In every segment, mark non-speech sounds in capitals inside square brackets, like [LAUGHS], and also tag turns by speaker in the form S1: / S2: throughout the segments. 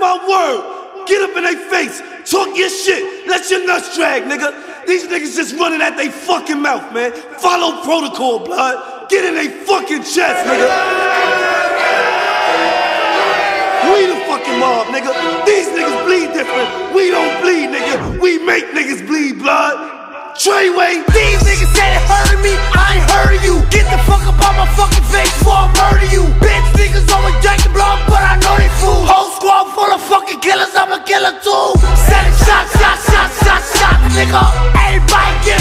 S1: my word. Get up in their face. Talk your shit. Let your nuts drag, nigga. These niggas just running at they fucking mouth, man. Follow protocol, blood. Get in they fucking chest, nigga. We the fucking mob, nigga. These niggas bleed different. We don't bleed, nigga. We make niggas bleed, blood. Treyway.
S2: These niggas said it hurting me, I ain't of you. Get the fuck up on my fucking face before I murder you. Bitch niggas always drink the blood, but I know they fool. Whole squad full of fucking killers, I'm a killer too. Sending shots, shots, shots, shots, shots, nigga. Everybody get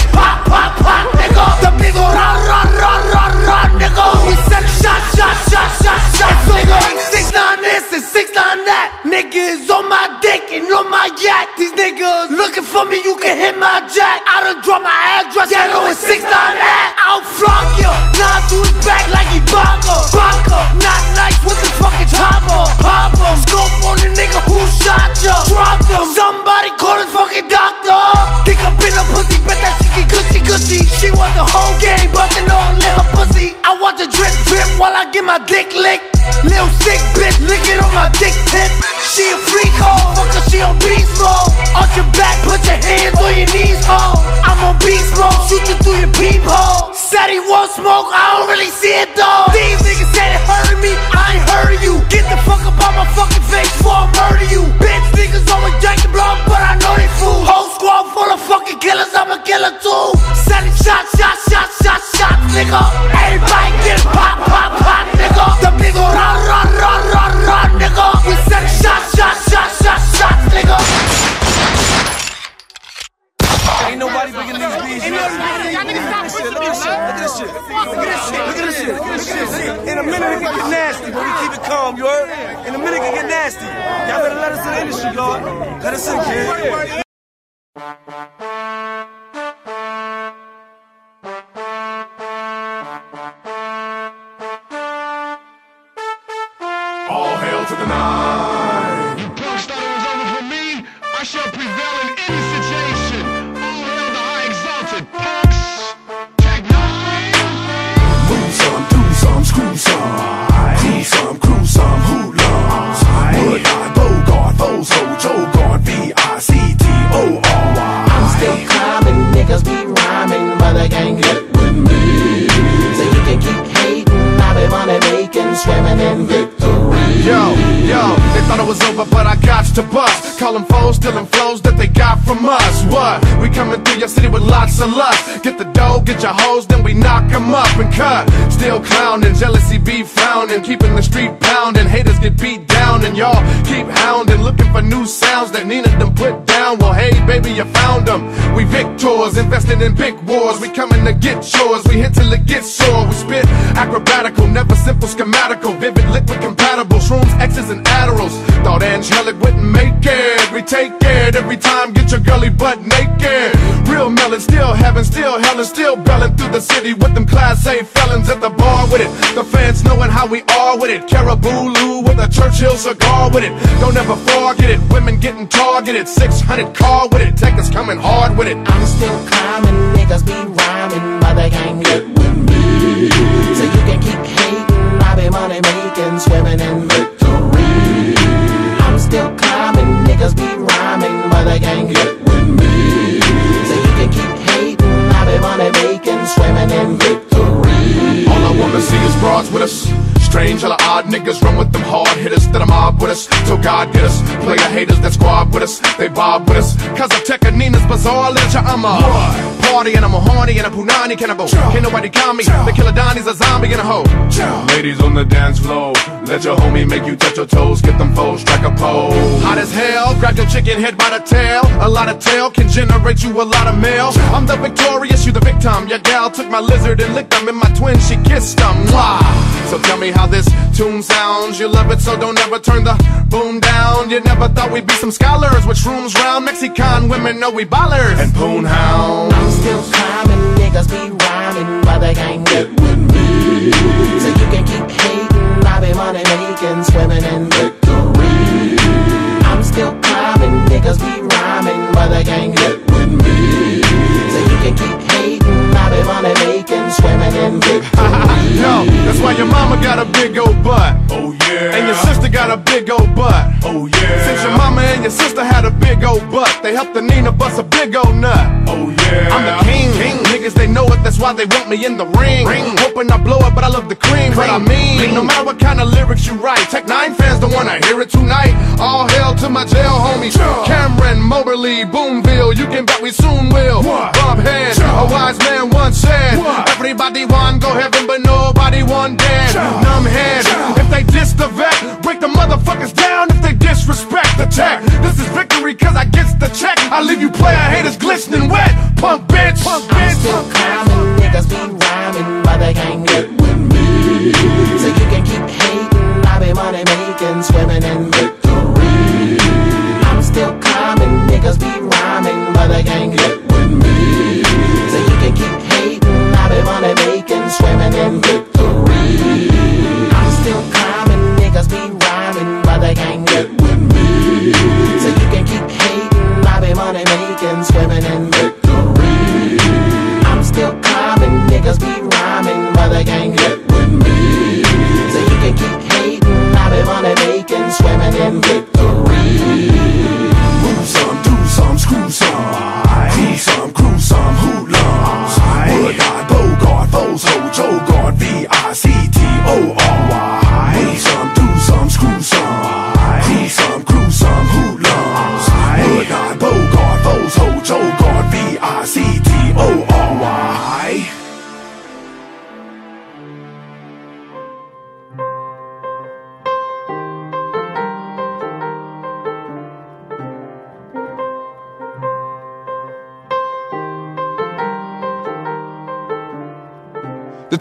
S2: she on beast mode. Arch your back, put your hands on your knees, ho. I'm on beast mode, shoot you through your peephole. Said he won't smoke, I don't really see it though. These niggas said it hurting me, I ain't of you. Get the fuck up on my fucking face before I murder you. Bitch niggas always drink the blood, but I know they fool. Whole squad full of fucking killers, I'm a killer too. Sending shots, shots, shots, shots, shots, nigga. Everybody
S1: a minute it can get nasty, but we keep it calm, you heard? In a minute it can get nasty. Y'all better let us in the industry, Lord. Let us in, kid.
S3: Swimming in victory.
S4: Yo, yo, they thought it was over, but I got to bust. Call them foes, stealing flows that they got from us. What? We coming through your city with lots of lust. Get the dough, get your hoes, then we knock 'em up and cut. Still clowning, jealousy be frowning, keeping the street pounding. Haters get beat down, and y'all keep hounding, looking for new sounds that Nina them put down. Well, hey, baby, you found them. We victors, invested in big wars. We coming to get yours. We hit till it gets sore. We spit acrobatical, never simple, schematical, vivid, liquid compatible. Shrooms, X's, and Adderalls. Thought angelic wouldn't make it. We take it every time. Get your girly butt naked. Real melon, still heaven, still hell, and still belling through the city with them class A felons at the bar with it. The fans knowing how we are with it. Caribou Lou with a Churchill cigar with it. Don't ever forget it. Women getting targeted. 600 car with it. Take us coming hard with it.
S3: I'm still climbing, niggas be rhyming, but they can't get with me. So you can keep hating, I'll be money making, swimming in can't get with me. So you can keep hating, I'll be money making, swimming in victory.
S4: All I wanna see is broads with us. Strange, all the odd niggas run with them hard hitters that are mob with us. Till God get us. Player haters that squad with us. They bob with us. Cause I'm a Nina's Bazaar, let ya I'm a party and I'm a horny and a punani cannibal. Can't nobody count me. The killer Donnie's a zombie in a hoe. Ladies on the dance floor. Let your homie make you touch your toes. Get them foes, strike a pose. Hot as hell, grab your chicken head by the tail. A lot of tail can generate you a lot of mail. I'm the victorious, you the victim. Your gal took my lizard and licked them. And my twin, she kissed them. Mwah. So tell me how this tune sounds. You love it, so don't ever turn the boom down. You never thought we'd be some scholars with shrooms round. Mexican women know we ballers. And poon hounds.
S3: I'm still climbing,
S4: helped the Nina bust a big old nut.
S5: Oh yeah.
S4: I'm the king. Niggas, they know it, that's why they want me in the ring. ring. Hoping I blow it, but I love the cream. But I mean, no matter what kind of lyrics you write, Tech N9ne fans don't wanna hear it tonight. All hail to my jail homies. Cameron, Moberly, Boonville, you can bet we soon will.
S5: What?
S4: Bob Head, a wise man once said,
S5: What?
S4: Everybody want go heaven, but nobody want dead. Numb head, if they diss the vet, break the motherfuckers down if they disrespect the tech. This is victory cause I gets the check. I leave you player haters glistening wet. Punk bitch, punk
S3: I'm still climbing, niggas be rhyming, but they can't get with me. So you can keep hating, I be money making, swimming in victory. I'm still climbing, niggas be rhyming, but they can't get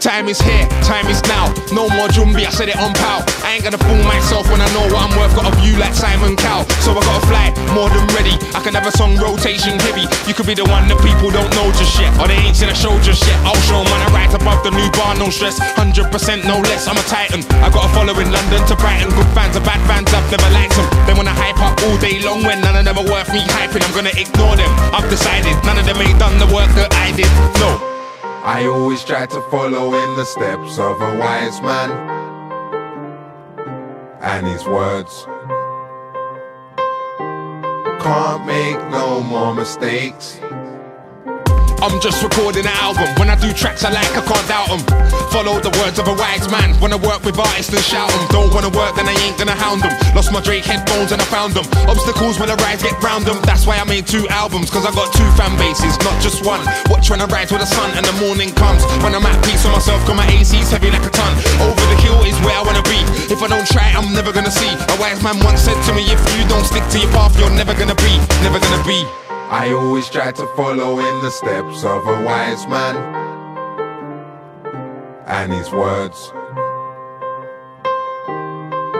S6: time is here, time is now. No more Jumbi, I said it on pow. I ain't gonna fool myself when I know what I'm worth. Got a view like Simon Cow. So I gotta fly more than ready. I can have a song rotation heavy. You could be the one that people don't know just yet. Or they ain't seen a show just yet. I'll show when I rise above the new bar, no stress. 100% no less, I'm a titan. I got a following in London to Brighton. Good fans or bad fans, I've never liked them. They wanna hype up all day long when none of them are worth me hyping. I'm gonna ignore them. I've decided none of them ain't done the work that I did. No.
S7: I always try to follow in the steps of a wise man and his words. Can't make no more mistakes.
S6: I'm just recording an album. When I do tracks I like, I can't doubt them. Follow the words of a wise man. Wanna work with artists and shout them. Don't wanna work, then I ain't gonna hound them. Lost my Drake headphones and I found them. Obstacles when I rise get round them. That's why I made two albums, cause I got two fan bases, not just one. Watch when I rise with the sun and the morning comes. When I'm at peace with myself, got my AC's heavy like a ton. Over the hill is where I wanna be. If I don't try, I'm never gonna see. A wise man once said to me, if you don't stick to your path, you're never gonna be, never gonna be.
S7: I always try to follow in the steps of a wise man and his words.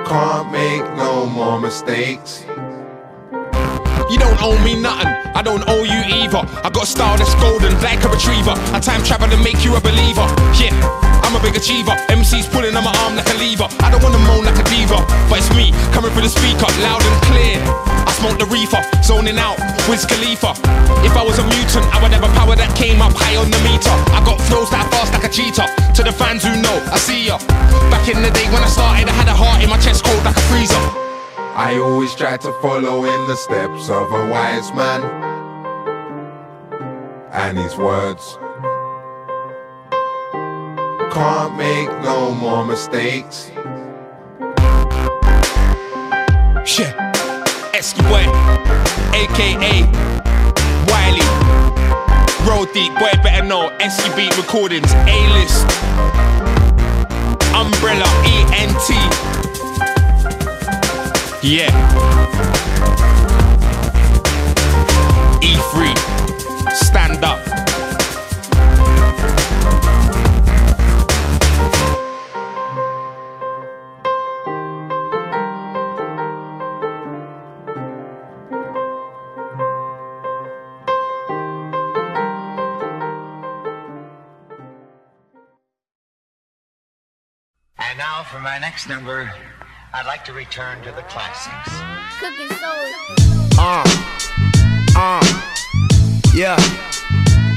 S7: Can't make no more mistakes.
S6: You don't owe me nothing, I don't owe you either. I got a style that's golden, like a retriever. I time travel to make you a believer. Yeah, I'm a big achiever. MC's pulling on my arm like a lever. I don't wanna moan like a diva, but it's me coming through the speaker, loud and clear. I smoke the reefer, zoning out, Wiz Khalifa. If I was a mutant, I would have a power that came up high on the meter. I got flows that fast like a cheetah. To the fans who know, I see ya. Back in the day when I started, I had a heart in my chest cold like a freezer.
S7: I always try to follow in the steps of a wise man and his words. Can't make no more mistakes.
S6: Shit. Boy, aka Wiley. Roll Deep, boy better know. Beat recordings, A list. Umbrella, ENT. Yeah.
S8: My next number, I'd like to return to the classics.
S9: Cooking soul.
S1: Uh, uh, yeah.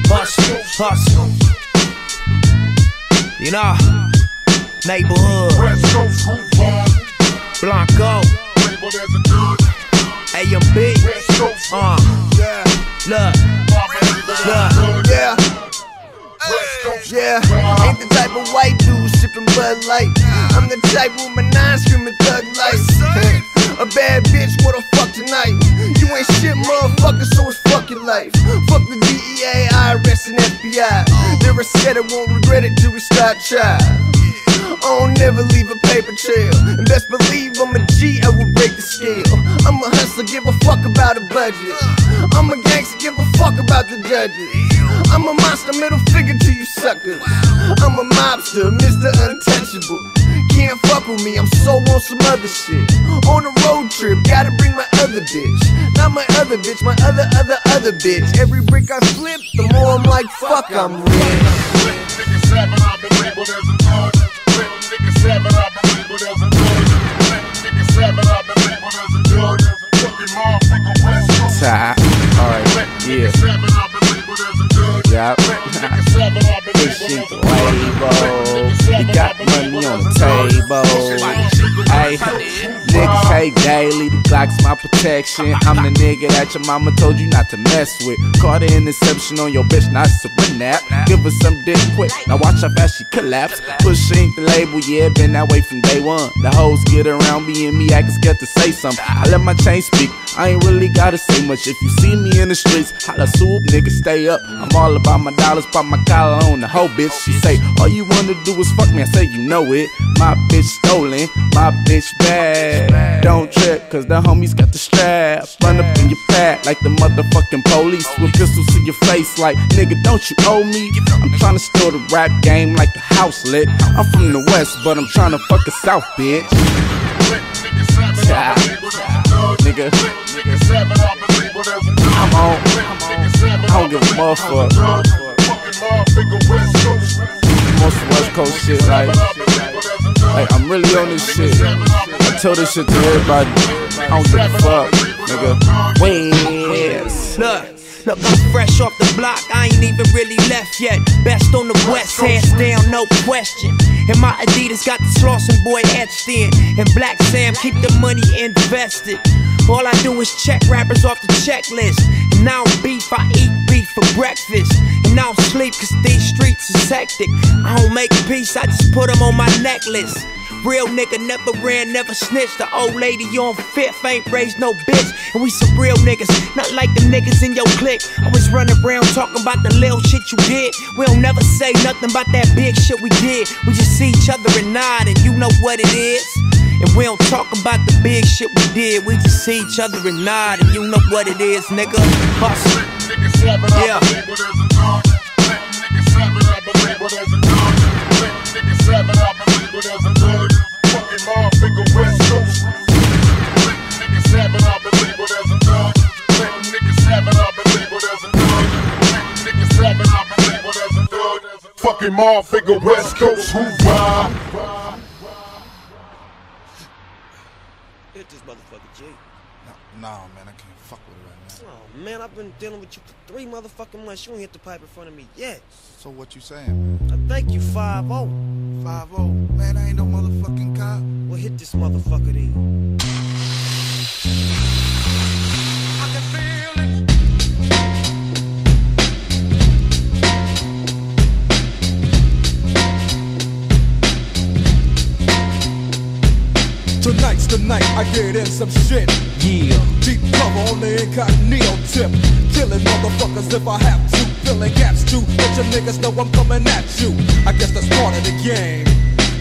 S1: Hustle, hustle. You know,
S10: Neighborhood.
S5: West Coast Groove
S10: Blanco.
S5: A good.
S10: AMB. Uh.
S11: Yeah.
S10: Look.
S11: Look. Yeah. Yeah, ain't the type of white dude sipping Bud Light. I'm the type with my nine screaming thug life. [LAUGHS] A bad bitch, what the fuck tonight? You ain't shit, motherfucker, so it's fuck your life. Fuck the DEA, IRS, and FBI. They're a set that won't regret it till we start trying. I don't never leave a paper trail. And best believe I'm a G, I will break the scale. I'm a hustler, give a fuck about a budget. I'm a gangster, give a fuck about the judges. I'm a monster, middle suckers. I'm a mobster, Mr. Untouchable. Can't fuck with me, I'm so on some other shit. On a road trip, gotta bring my other bitch. Not my other bitch, my other, other, other bitch. Every brick I flip, the more I'm like, fuck, I'm rich.
S12: Alright, yeah.
S5: Nigga [LAUGHS] seven, I've been labeled as a thug.
S12: Yup.
S5: Nigga seven, I've been
S12: Pushing
S5: labeled
S12: the
S5: as a thug.
S12: label. You got money on the table. Hey, niggas hate daily. The Glock's my protection. I'm the nigga that your mama told you not to mess with. Caught an interception on your bitch, not nap. Give her some dick quick. Now watch how fast she collapse. Push ain't the label, yeah, been that way from day one. The hoes get around me and me acting scared to say something. I let my chain speak. I ain't really gotta say much. If you see me in the streets, holla soup, nigga, stay up. I'm all about my dollars, pop my collar on the hoe, bitch. She say, all you wanna do is fuck me. I say, you know it. My bitch stolen, my bitch bad. Don't trip, cause the homies got the strap. Run up in your pad like the motherfucking police with pistols to your face, like, nigga, don't you owe me? I'm trying to steal the rap game like the house lit. I'm from the west, but I'm trying to fuck a south, bitch. Child. Nigga, I'm on. I don't give a motherfucker. Most West Coast shit, like, like I'm really on this shit. I tell this shit to everybody. I don't give a fuck, nigga. West.
S10: Look. Look, I'm fresh off the block, I ain't even really left yet. Best on the west, hands down, no question. And my Adidas got the Slauson boy etched in. And Blacc Sam keep the money invested. All I do is check rappers off the checklist. And now beef, I eat beef for breakfast. And now sleep, cause these streets are hectic. I don't make peace, I just put them on my necklace. Real nigga never ran, never snitched. The old lady on fifth ain't raised no bitch. And we some real niggas, not like the niggas in your clique. Always running around talking about the little shit you did. We don't never say nothing about that big shit we did. We just see each other and nod, and you know what it is. And we don't talk about the big shit we did. We just see each other and nod, and you know what it is, nigga. Hustle. Yeah.
S5: Fucking motherfucker West Coast hoorah.
S13: Hit this motherfucker, G.
S14: Nah, man, I can't fuck with it right now.
S13: Oh, man, I've been dealing with you for three motherfucking months. You ain't hit the pipe in front of me yet.
S14: So what you saying, man?
S13: I thank you, 5 0.
S14: 5 0? Man, I ain't no motherfucking cop.
S13: Well, hit this motherfucker then.
S15: Tonight's the night I get in some shit.
S10: Yeah.
S15: Deep cover on the incognito tip. Killing motherfuckers if I have to. Filling gaps too. Let your niggas know I'm coming at you. I guess that's part of the game.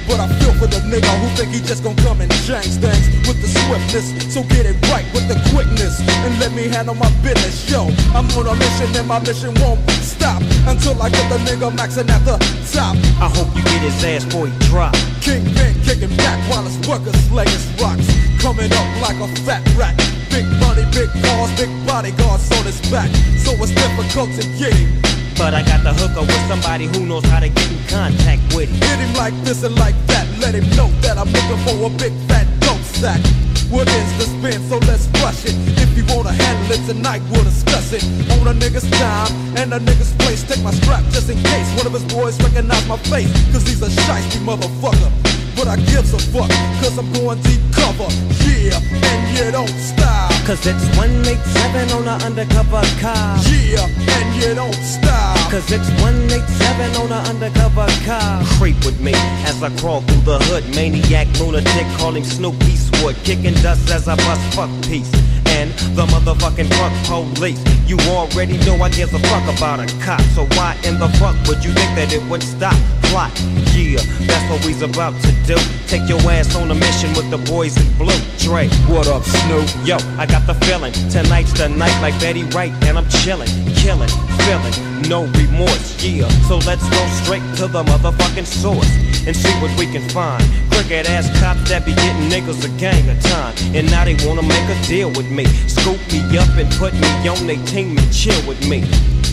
S15: But I feel for the nigga who think he just gon' come and change things with the swiftness. So get it right with the quickness and let me handle my business. Yo, I'm on a mission and my mission won't stop until I get the nigga maxing at the top.
S10: I hope you get his ass before he drop.
S15: Kingpin kicking back while his workers slaying rocks. Coming up like a fat rat. Big money, big cars, big bodyguards on his back. So it's difficult to get him.
S10: But I got the hooker with somebody who knows how to get in contact with him.
S15: Hit him like this and like that. Let him know that I'm looking for a big fat dope sack. What is the spin? So let's flush it. If you wanna handle it tonight, we'll discuss it. On a nigga's time and a nigga's place. Take my strap just in case one of his boys recognize my face. Cause he's a shiesty motherfucker. But I gives a fuck, cause I'm going deep cover. Yeah, and you don't stop.
S13: Cause it's 187 on an undercover car.
S15: Yeah, and you don't stop.
S13: Cause it's 187 on an undercover car. Creep with me as I crawl through the hood. Maniac, lunatic, calling Snoop Eastwood. Kicking dust as I bust fuck peace. And the motherfucking fuck police. You already know I give a fuck about a cop. So why in the fuck would you think that it would stop? Plot, yeah, that's what we's about to do. Take your ass on a mission with the boys in blue. Dre,
S15: what up, Snoop?
S13: Yo, I got the feeling. Tonight's the night like Betty Wright, and I'm chilling, killing, feeling, no remorse, yeah. So let's go straight to the motherfucking source and see what we can find. Crooked ass cops that be getting niggas a gang of time, and now they wanna make a deal with me. Scoop me up and put me on they team and chill with me.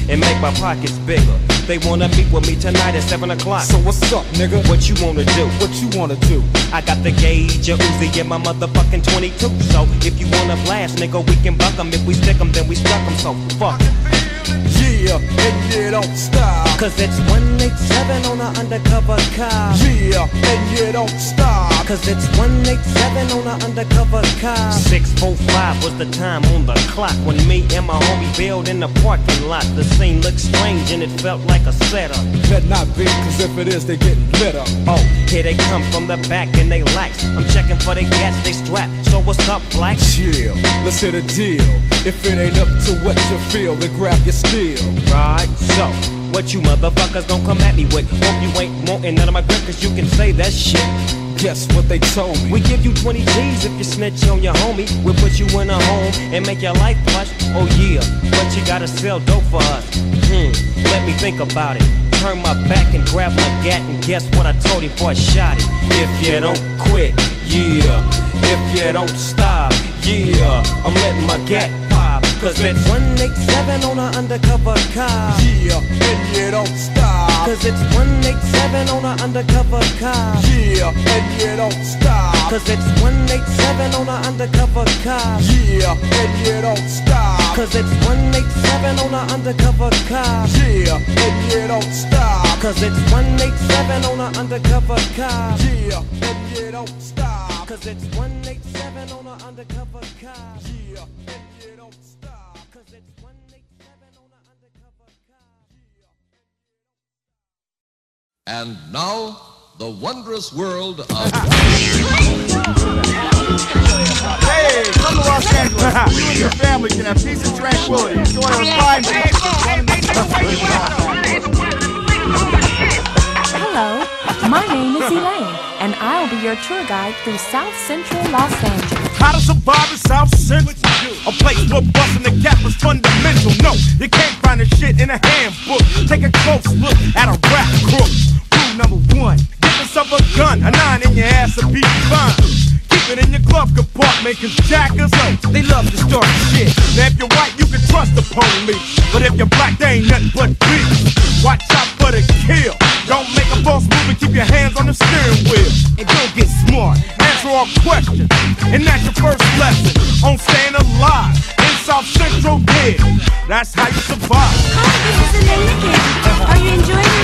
S13: And make my pockets bigger. They wanna meet with me tonight at 7 o'clock.
S15: So what's up, nigga?
S13: What you wanna do?
S15: What you wanna do?
S13: I got the gauge, a Uzi in my motherfucking 22. So if you wanna blast, nigga, we can buck 'em. If we stick 'em, then we stuck 'em. So fuck.
S15: Yeah, and you don't stop.
S13: Cause it's 187 on an undercover car.
S15: Yeah, and you don't stop.
S13: Cause it's 187 on an undercover car. 645 was the time on the clock when me and my homie bailed in the parking lot. The scene looked strange and it felt like a setup.
S15: Better not be, cause if it is, they get lit up.
S13: Oh, here they come from the back and they lax. I'm checking for they gas, they strap. So what's up, black?
S15: Chill, let's hit a deal. If it ain't up to what you feel, then grab your steel.
S13: Right, so what you motherfuckers don't come at me with? Hope you ain't wanting none of my grip, cause you can say that shit.
S15: Guess what they told me?
S13: We give you 20 G's if you snitch on your homie. We'll put you in a home and make your life plush. Oh yeah, but you gotta sell dope for us. Hmm, let me think about it. Turn my back and grab my gat and guess what I told him before I shot it. If you don't quit, yeah. If you don't stop, yeah. I'm letting my gat Cause it's 187 on an undercover car.
S15: Yeah, and you don't stop.
S13: Cause it's 187 on an undercover car.
S15: Yeah, and you don't stop.
S13: Cause it's 187 on an undercover car.
S15: Yeah, and you don't stop.
S13: Cause it's 187 on an undercover car.
S15: Yeah, and you don't stop.
S13: Cause it's 187 on an undercover car.
S15: Yeah, and you don't stop.
S13: Cause it's 187 on an undercover car.
S15: Yeah, And
S16: now, the wondrous world of.
S14: Hey, come to Los Angeles. You and your family can have peace and tranquility. Enjoy a fine
S17: Hello, my name is Elaine, and I'll be your tour guide through South Central Los Angeles.
S18: How to survive in South Central? A place where busting the cap is fundamental. No, you can't find the shit in a handbook. Take a close look at a rap crook. Rule number one, get yourself a gun. A nine in your ass will be fine. Keep it in your glove compartment, cause jackers, oh, they love to start shit. Now if you're white, you can trust the police. But if you're black, they ain't nothing but beef. Watch out for the kill. Move and keep your hands on the steering wheel. And don't get smart. Answer all questions. And that's your first lesson on staying alive in South Central dead. That's how you survive.
S17: Hi, this is. Are you enjoying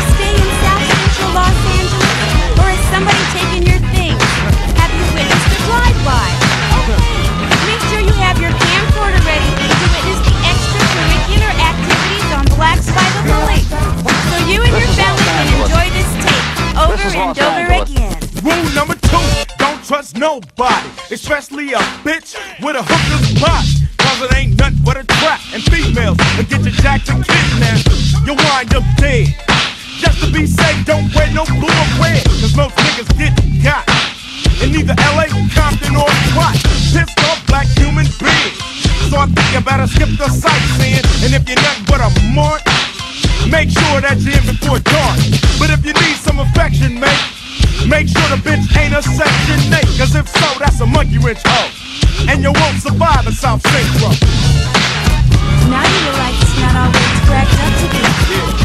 S18: nobody, especially a bitch with a hooker's body. Cause it ain't nothing but a trap, and females will get you jacked and kidnapped. You wind up dead. Just to be safe, don't wear no blue or red, cause most niggas get got. In either LA, Compton, or Watts. Pissed off black human beings. So I think you better skip the sightseeing. And if you're nothing but a mark, make sure that you're in before dark. But if you need some affection, mate, Make sure the bitch ain't a section 8, cause if so, that's a monkey wrench hoe. And you won't survive in South Central.
S17: Now you realize it's not always cracked up to be.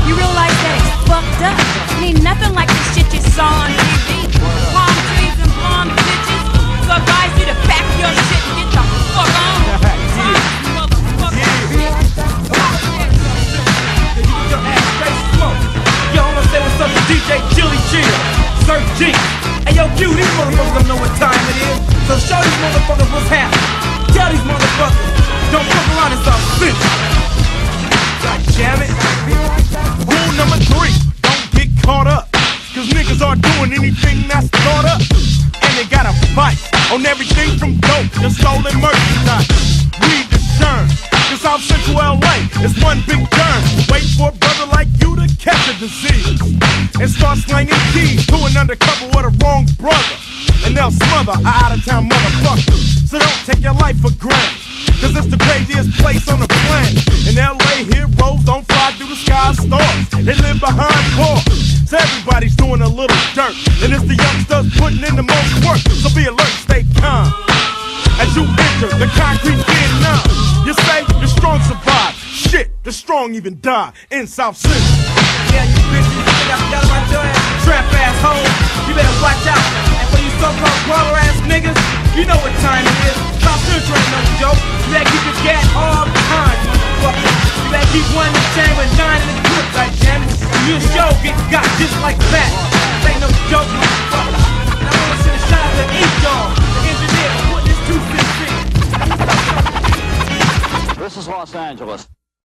S17: You realize that it's fucked up. Ain't nothing like the shit you saw on TV. Palm trees and blonde bitches. So advise you to pack your shit and get the fuck
S18: on.
S17: [LAUGHS]
S15: Up to DJ Chili Chill? 13. Hey yo, Q, these motherfuckers don't know what time it is. So show these motherfuckers what's happening. Tell these motherfuckers, don't fuck around and start bitch. God damn
S18: it. Rule number three, don't get caught up. Cause niggas aren't doing anything that's thought up. And they got a fight on everything from dope to stolen merchandise. We discern. Cause South Central LA is one big germ. Wait for a brother like you to catch a disease and start slanging keys to an undercover with a wrong brother. And they'll smother a out of town motherfucker. So don't take your life for granted. Cause it's the craziest place on the planet. In LA, heroes don't fly through the sky stars. They live behind bars. So everybody's doing a little dirt. And it's the youngsters putting in the most work. So be alert, stay calm. As you enter the concrete getting numb. You say the strong survive. Shit, the strong even die in South Central.
S15: Yeah, you bitches, you think I forgot about your ass? Trap ass you better watch out. And for you so-called brawler ass niggas, you know what time it is. South Central ain't no joke. You better keep your gat all time, motherfucker. You better keep one in the chamber, nine in the clip, goddammit. You show get got just like that. This ain't no joke, motherfucker. And I wanna send a shout out to each y'all,
S19: This is Los Angeles.